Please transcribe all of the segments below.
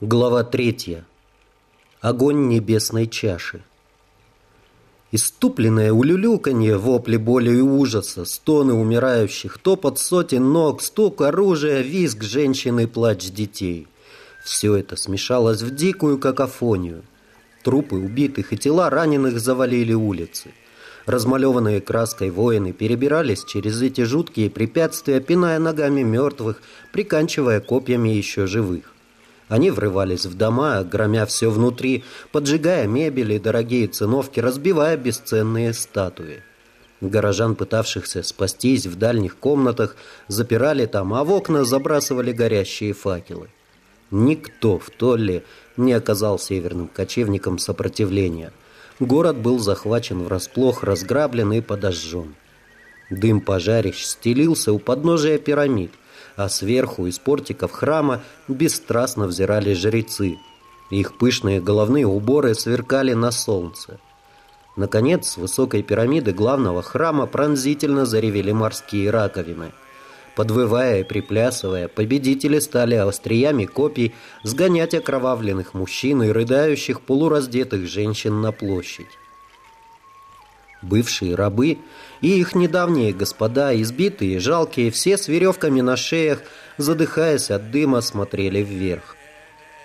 Глава третья. Огонь небесной чаши. Иступленное улюлюканье, вопли боли и ужаса, стоны умирающих, топот сотен ног, стук оружия, визг женщины, плач детей. Все это смешалось в дикую какофонию. Трупы убитых и тела раненых завалили улицы. Размалеванные краской воины перебирались через эти жуткие препятствия, пиная ногами мертвых, приканчивая копьями еще живых. Они врывались в дома, громя все внутри, поджигая мебель и дорогие циновки, разбивая бесценные статуи. Горожан, пытавшихся спастись в дальних комнатах, запирали там, а в окна забрасывали горящие факелы. Никто в Толле не оказал северным кочевникам сопротивления. Город был захвачен врасплох, разграблен и подожжен. Дым пожарищ стелился у подножия пирамид – а сверху из портиков храма бесстрастно взирали жрецы. Их пышные головные уборы сверкали на солнце. Наконец, с высокой пирамиды главного храма пронзительно заревели морские раковины. Подвывая и приплясывая, победители стали остриями копий сгонять окровавленных мужчин и рыдающих полураздетых женщин на площадь. Бывшие рабы и их недавние господа, избитые, жалкие, все с веревками на шеях, задыхаясь от дыма, смотрели вверх.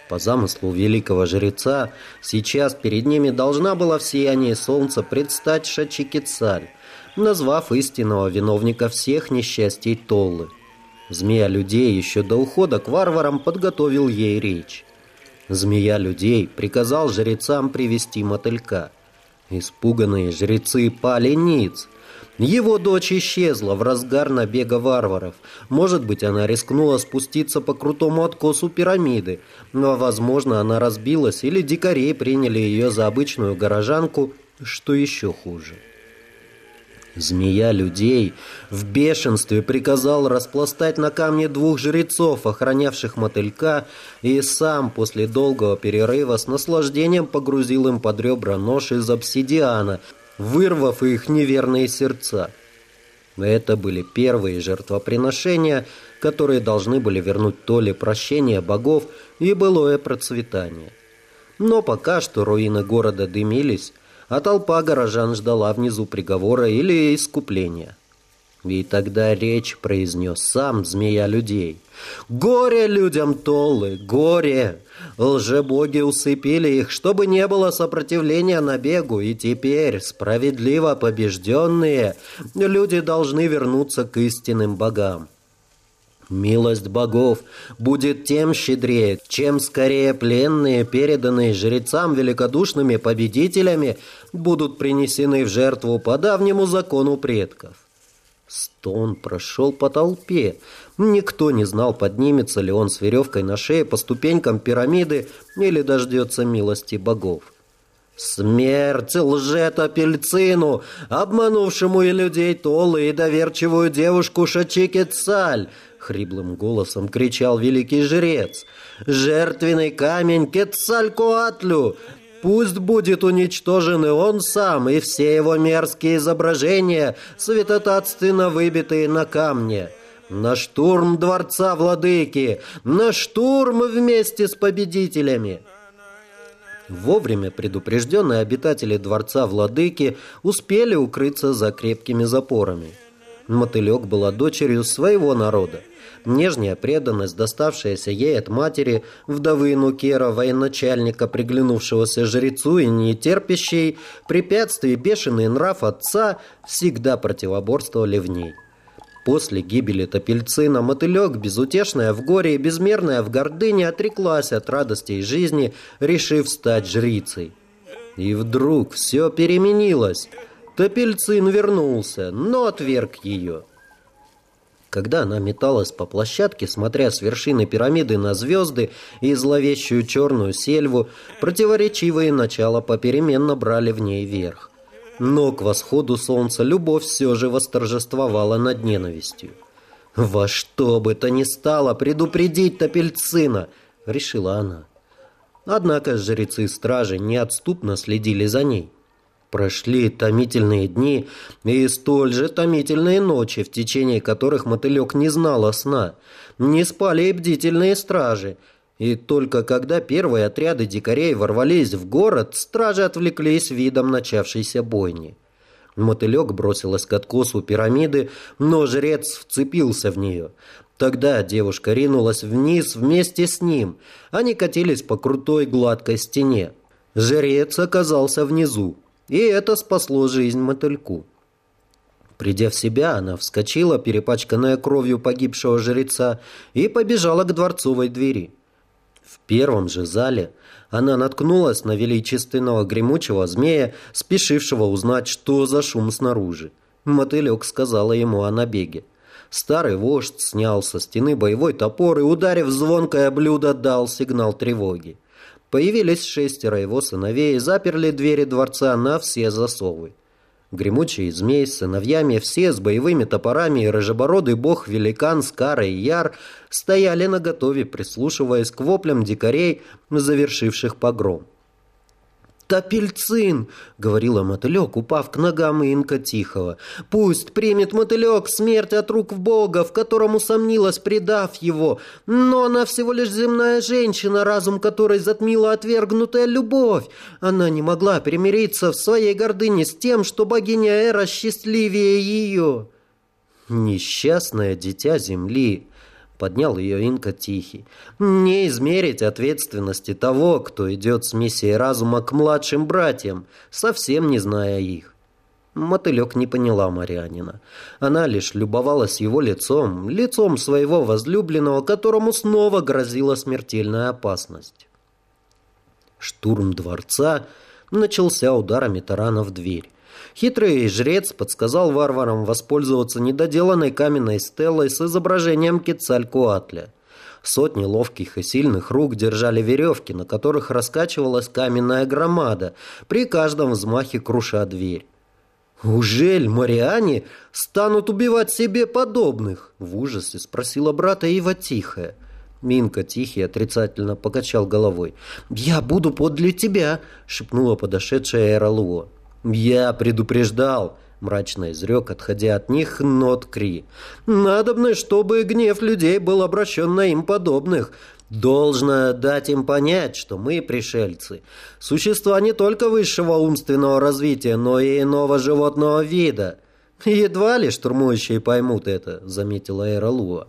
По замыслу великого жреца, сейчас перед ними должна была в сиянии солнца предстать Шачикицаль, назвав истинного виновника всех несчастий Толлы. Змея людей еще до ухода к варварам подготовил ей речь. Змея людей приказал жрецам привести мотылька – Испуганные жрецы пали ниц. Его дочь исчезла в разгар набега варваров. Может быть, она рискнула спуститься по крутому откосу пирамиды, но, возможно, она разбилась или дикари приняли ее за обычную горожанку, что еще хуже. Змея людей в бешенстве приказал распластать на камне двух жрецов, охранявших мотылька, и сам после долгого перерыва с наслаждением погрузил им под ребра нож из обсидиана, вырвав их неверные сердца. Это были первые жертвоприношения, которые должны были вернуть то ли прощение богов и былое процветание. Но пока что руины города дымились, а толпа горожан ждала внизу приговора или искупления. И тогда речь произнес сам змея людей. «Горе людям Толлы, горе! Лжебоги усыпили их, чтобы не было сопротивления набегу, и теперь, справедливо побежденные, люди должны вернуться к истинным богам. Милость богов будет тем щедрее, чем скорее пленные, переданные жрецам великодушными победителями, будут принесены в жертву по давнему закону предков. Стон прошел по толпе. Никто не знал, поднимется ли он с веревкой на шее по ступенькам пирамиды или дождется милости богов. Смерть лжет-апельцину, обманувшему и людей Толы, и доверчивую девушку Шачики Цаль, хриплым голосом кричал великий жрец. «Жертвенный камень Кетцалькуатлю! Пусть будет уничтожен и он сам, и все его мерзкие изображения, святотатственно выбитые на камне!» На штурм дворца владыки! На штурм вместе с победителями! Вовремя предупрежденные обитатели дворца владыки успели укрыться за крепкими запорами. Мотылек была дочерью своего народа. Нежняя преданность, доставшаяся ей от матери, вдовы Нукера, военачальника, приглянувшегося жрецу и нетерпящей препятствий бешеный нрав отца, всегда противоборствовали в ней. После гибели Топельцина мотылек, безутешная в горе и безмерная в гордыне, отреклась от радостей жизни, решив стать жрицей. И вдруг все переменилось. Топельцин вернулся, но отверг ее. Когда она металась по площадке, смотря с вершины пирамиды на звезды и зловещую черную сельву, противоречивые начала попеременно брали в ней верх. Но к восходу солнца любовь все же восторжествовала над ненавистью. «Во что бы то ни стало предупредить Топельцина!» — решила она. Однако жрецы-стражи неотступно следили за ней. Прошли томительные дни и столь же томительные ночи, в течение которых мотылек не знала сна. Не спали и бдительные стражи. И только когда первые отряды дикарей ворвались в город, стражи отвлеклись видом начавшейся бойни. Мотылек бросилась к откосу пирамиды, но жрец вцепился в нее. Тогда девушка ринулась вниз вместе с ним. Они катились по крутой гладкой стене. Жрец оказался внизу, и это спасло жизнь мотыльку. Придя в себя, она вскочила, перепачканная кровью погибшего жреца, и побежала к дворцовой двери. В первом же зале она наткнулась на величественного гремучего змея, спешившего узнать, что за шум снаружи. Мотылек сказала ему о набеге. Старый вождь снял со стены боевой топор и, ударив звонкое блюдо, дал сигнал тревоги. Появились шестеро его сыновей и заперли двери дворца на все засовы. Гремучий змей с сыновьями, все с боевыми топорами и рыжебородый бог-великан Скара и Яр стояли наготове, прислушиваясь к воплям дикарей, завершивших погром. «Топельцин!» — говорила мотылек, упав к ногам Инка Тихого. «Пусть примет мотылек смерть от рук Бога, в котором усомнилась, предав его. Но она всего лишь земная женщина, разум которой затмила отвергнутая любовь. Она не могла примириться в своей гордыне с тем, что богиня Эра счастливее ее». «Несчастное дитя земли!» Поднял ее Инка Тихий. «Не измерить ответственности того, кто идет с миссией разума к младшим братьям, совсем не зная их». Мотылек не поняла Марианина. Она лишь любовалась его лицом, лицом своего возлюбленного, которому снова грозила смертельная опасность. Штурм дворца начался ударами тарана в дверь. Хитрый жрец подсказал варварам воспользоваться недоделанной каменной стелой с изображением Кецалькуатля. Сотни ловких и сильных рук держали веревки, на которых раскачивалась каменная громада, при каждом взмахе круша дверь. «Ужель Мариане станут убивать себе подобных?» — в ужасе спросила брата Ива Тихая. Минка Тихий отрицательно покачал головой. «Я буду подле тебя!» — шепнула подошедшая Эралуа. «Я предупреждал», — мрачно изрек, отходя от них, нот Кри. «Надобно, чтобы гнев людей был обращен на им подобных. Должно дать им понять, что мы, пришельцы, существа не только высшего умственного развития, но и иного животного вида». «Едва ли штурмующие поймут это», — заметила Эралуа.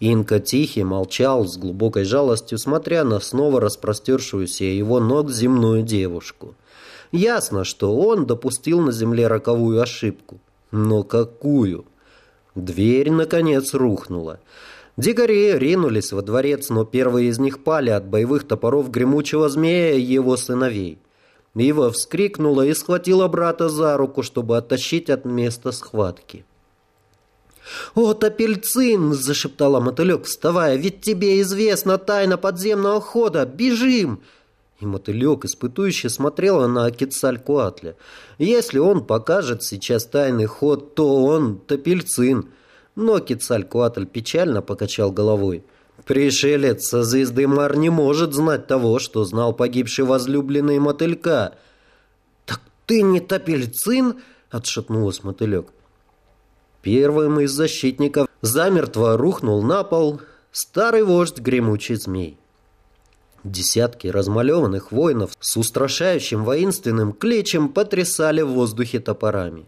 Инка Тихий молчал с глубокой жалостью, смотря на снова распростершуюся его ног земную девушку. Ясно, что он допустил на земле роковую ошибку. Но какую? Дверь, наконец, рухнула. Дикари ринулись во дворец, но первые из них пали от боевых топоров гремучего змея и его сыновей. Ива вскрикнула и схватила брата за руку, чтобы оттащить от места схватки. «О, Топельцин!» – зашептала мотылек, вставая. «Ведь тебе известна тайна подземного хода! Бежим!» И мотылек испытующе смотрела на Кецалькуатля. Если он покажет сейчас тайный ход, то он топельцин. Но Кецалькуатль печально покачал головой. Пришелец со звезды Мар не может знать того, что знал погибший возлюбленный мотылька. «Так ты не топельцин?» — отшатнулась мотылек. Первым из защитников замертво рухнул на пол старый вождь гремучий змей. Десятки размалеванных воинов с устрашающим воинственным клечем потрясали в воздухе топорами.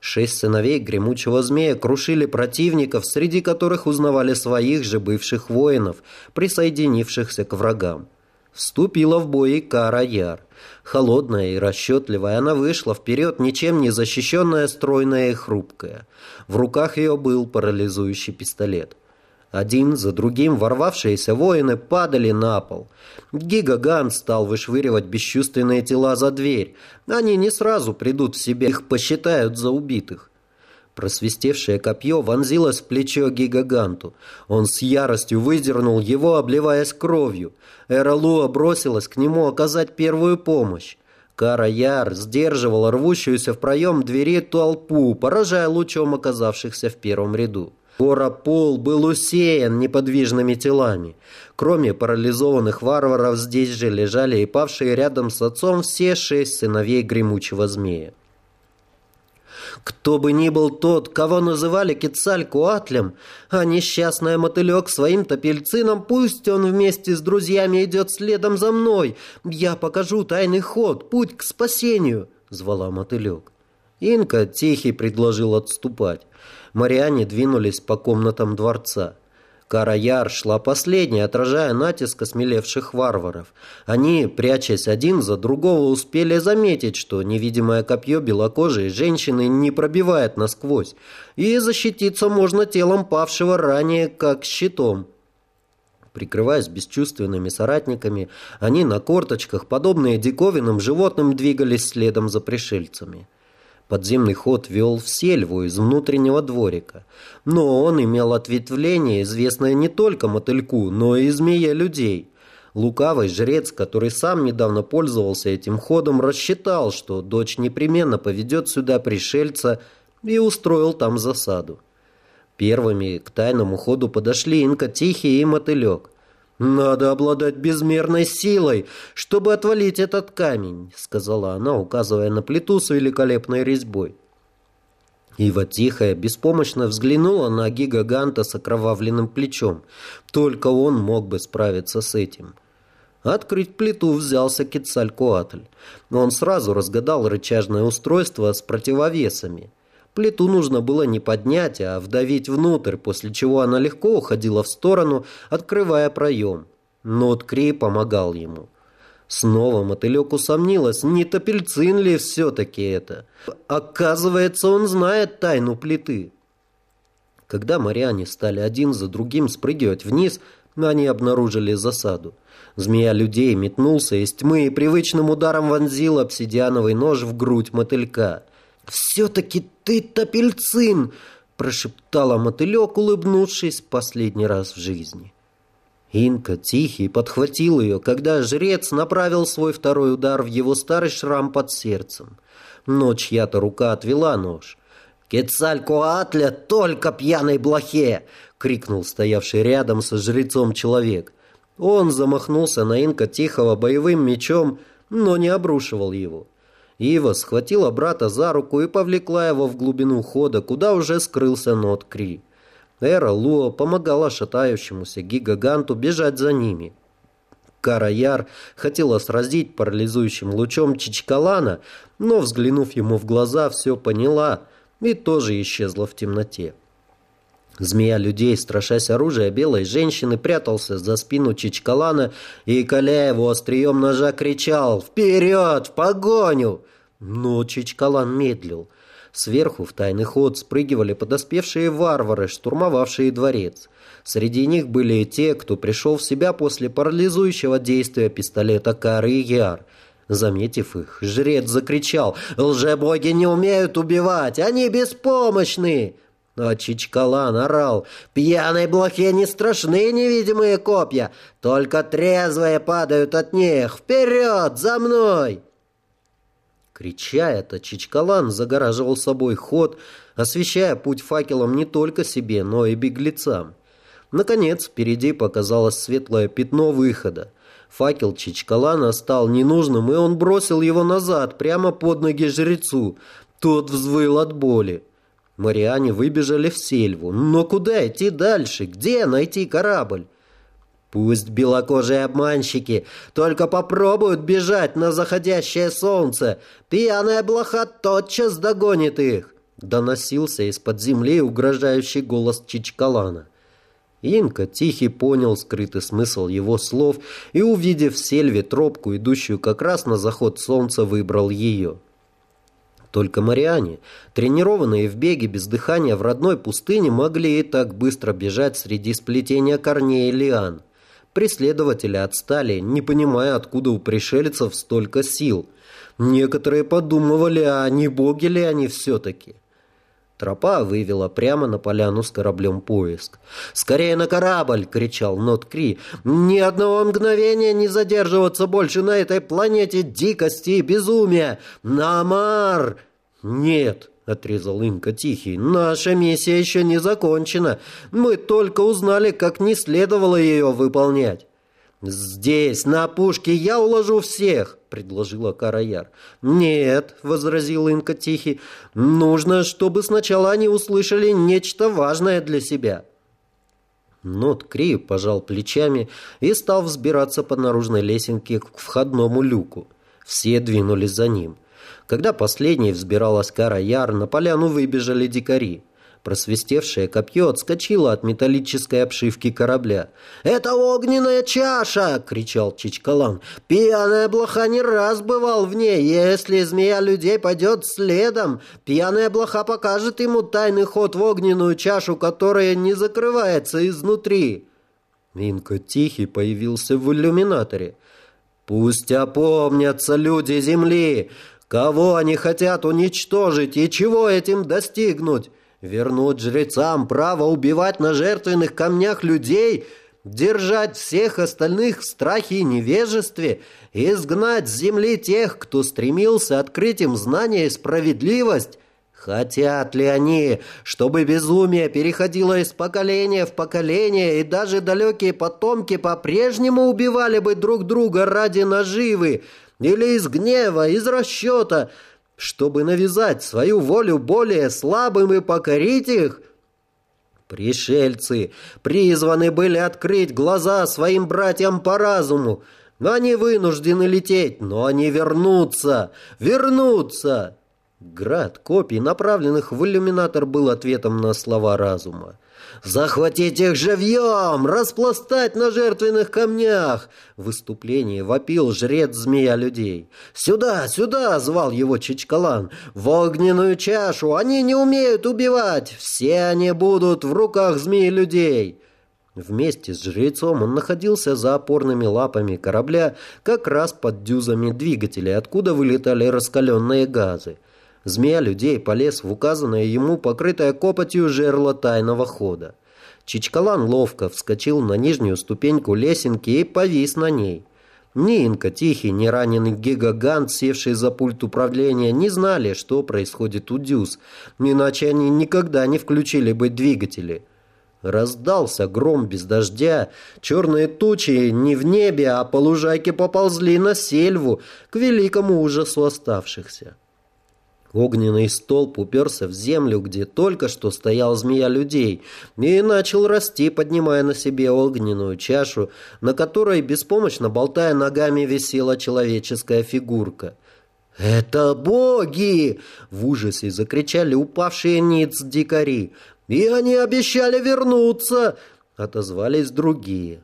Шесть сыновей гремучего змея крушили противников, среди которых узнавали своих же бывших воинов, присоединившихся к врагам. Вступила в бой и Кара Яр. Холодная и расчетливая, она вышла вперед, ничем не защищенная, стройная и хрупкая. В руках ее был парализующий пистолет. Один за другим ворвавшиеся воины падали на пол. Гигаган стал вышвыривать бесчувственные тела за дверь. Они не сразу придут в себя, их посчитают за убитых. Просвистевшее копье вонзилось в плечо Гигаганту. Он с яростью выдернул его, обливаясь кровью. Эралуа бросилась к нему оказать первую помощь. Кара Яр сдерживала рвущуюся в проем двери толпу, поражая лучом оказавшихся в первом ряду. Горопол был усеян неподвижными телами. Кроме парализованных варваров, здесь же лежали и павшие рядом с отцом все шесть сыновей гремучего змея. Кто бы ни был тот, кого называли Кецалькуатлем, а несчастная мотылек своим топельцином, пусть он вместе с друзьями идет следом за мной. Я покажу тайный ход, путь к спасению, звала мотылек. Инка тихий предложил отступать. Мариане двинулись по комнатам дворца. Кара-Яр шла последней, отражая натиск осмелевших варваров. Они, прячась один за другого, успели заметить, что невидимое копье белокожей женщины не пробивает насквозь, и защититься можно телом павшего ранее, как щитом. Прикрываясь бесчувственными соратниками, они на корточках, подобные диковинным животным, двигались следом за пришельцами. Подземный ход вел в сельву из внутреннего дворика. Но он имел ответвление, известное не только мотыльку, но и змее людей. Лукавый жрец, который сам недавно пользовался этим ходом, рассчитал, что дочь непременно поведет сюда пришельца и устроил там засаду. Первыми к тайному ходу подошли Инка Тихий и Мотылек. «Надо обладать безмерной силой, чтобы отвалить этот камень», — сказала она, указывая на плиту с великолепной резьбой. Ива тихая, беспомощно взглянула на гигаганта с окровавленным плечом. Только он мог бы справиться с этим. Открыть плиту взялся Кецалькуатль. Он сразу разгадал рычажное устройство с противовесами. Плиту нужно было не поднять, а вдавить внутрь, после чего она легко уходила в сторону, открывая проем. Но Ткри помогал ему. Снова мотылек усомнилась, не топельцин ли все-таки это. Оказывается, он знает тайну плиты. Когда моряне стали один за другим спрыгивать вниз, они обнаружили засаду. Змея людей метнулся из тьмы и привычным ударом вонзил обсидиановый нож в грудь мотылька. «Все-таки ты топельцин!» – прошептала мотылек, улыбнувшись последний раз в жизни. Инка тихий подхватил ее, когда жрец направил свой второй удар в его старый шрам под сердцем. Но чья-то рука отвела нож. «Кецалькоатля только пьяной блохе!» — крикнул стоявший рядом со жрецом человек. Он замахнулся на Инка Тихого боевым мечом, но не обрушивал его. Ива схватила брата за руку и повлекла его в глубину хода, куда уже скрылся Нот Кри. Эра Луо помогала шатающемуся гигаганту бежать за ними. Кара-Яр хотела сразить парализующим лучом Чичкалана, но, взглянув ему в глаза, все поняла и тоже исчезла в темноте. Змея людей, страшась оружия белой женщины, прятался за спину Чичкалана и, коля его острием ножа, кричал «Вперед! В погоню!» Но Чичкалан медлил. Сверху в тайный ход спрыгивали подоспевшие варвары, штурмовавшие дворец. Среди них были и те, кто пришел в себя после парализующего действия пистолета Кары и Яр. Заметив их, жрец закричал «Лжебоги не умеют убивать! Они беспомощны!» А Чичкалан орал «Пьяной блохе не страшны невидимые копья, только трезвые падают от них! Вперед, за мной!» Крича это, Чичкалан загораживал собой ход, освещая путь факелом не только себе, но и беглецам. Наконец, впереди показалось светлое пятно выхода. Факел Чичкалана стал ненужным, и он бросил его назад, прямо под ноги жрецу. Тот взвыл от боли. Мариане выбежали в сельву. Но куда идти дальше? Где найти корабль? Пусть белокожие обманщики только попробуют бежать на заходящее солнце. Пьяная блоха тотчас догонит их. Доносился из-под земли угрожающий голос Чичкалана. Инка тихий понял скрытый смысл его слов и, увидев в сельве тропку, идущую как раз на заход солнца, выбрал ее. Только Мариане, тренированные в беге без дыхания в родной пустыне, могли и так быстро бежать среди сплетения корней и лиан. Преследователи отстали, не понимая, откуда у пришельцев столько сил. Некоторые подумывали, а не боги ли они все-таки. Тропа вывела прямо на поляну с кораблем поиск. «Скорее на корабль!» — кричал Нот Кри. «Ни одного мгновения не задерживаться больше на этой планете дикости и безумия! Намар!» «Нет!» — отрезал Инка Тихий. «Наша миссия еще не закончена. Мы только узнали, как не следовало ее выполнять». «Здесь, на опушке, я уложу всех!» — предложила Караяр. «Нет», — возразил Инка Тихий, — «нужно, чтобы сначала они услышали нечто важное для себя». Нот Крию пожал плечами и стал взбираться по наружной лесенке к входному люку. Все двинулись за ним. Когда последний взбиралась Кара-Яр, на поляну выбежали дикари. Просвистевшее копье отскочило от металлической обшивки корабля. «Это огненная чаша!» — кричал Чичкалан. «Пьяная блоха не раз бывал в ней. Если змея людей пойдет следом, пьяная блоха покажет ему тайный ход в огненную чашу, которая не закрывается изнутри». Инка Тихий появился в иллюминаторе. «Пусть опомнятся люди Земли! Кого они хотят уничтожить и чего этим достигнуть?» Вернуть жрецам право убивать на жертвенных камнях людей, держать всех остальных в страхе и невежестве, изгнать с земли тех, кто стремился открыть им знание и справедливость. Хотят ли они, чтобы безумие переходило из поколения в поколение, и даже далекие потомки по-прежнему убивали бы друг друга ради наживы, или из гнева, из расчета – чтобы навязать свою волю более слабым и покорить их? Пришельцы призваны были открыть глаза своим братьям по разуму. Они вынуждены лететь, но они вернутся, вернутся. Град копий, направленных в иллюминатор, был ответом на слова разума. «Захватить их живьем! Распластать на жертвенных камнях!» В выступлении вопил жрец змея людей. «Сюда, сюда!» — звал его Чичкалан. «В огненную чашу! Они не умеют убивать! Все они будут в руках змеи людей!» Вместе с жрецом он находился за опорными лапами корабля, как раз под дюзами двигателей, откуда вылетали раскаленные газы. Змея людей полез в указанное ему покрытое копотью жерло тайного хода. Чичкалан ловко вскочил на нижнюю ступеньку лесенки и повис на ней. Ни Инка Тихий, ни раненый гигагант, севший за пульт управления, не знали, что происходит у Дюз, иначе они никогда не включили бы двигатели. Раздался гром без дождя, черные тучи не в небе, а по лужайке поползли на сельву, к великому ужасу оставшихся. Огненный столб уперся в землю, где только что стоял змея людей, и начал расти, поднимая на себе огненную чашу, на которой, беспомощно болтая ногами, висела человеческая фигурка. «Это боги!» — в ужасе закричали упавшие ниц дикари. «И они обещали вернуться!» — отозвались другие.